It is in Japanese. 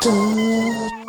トゥ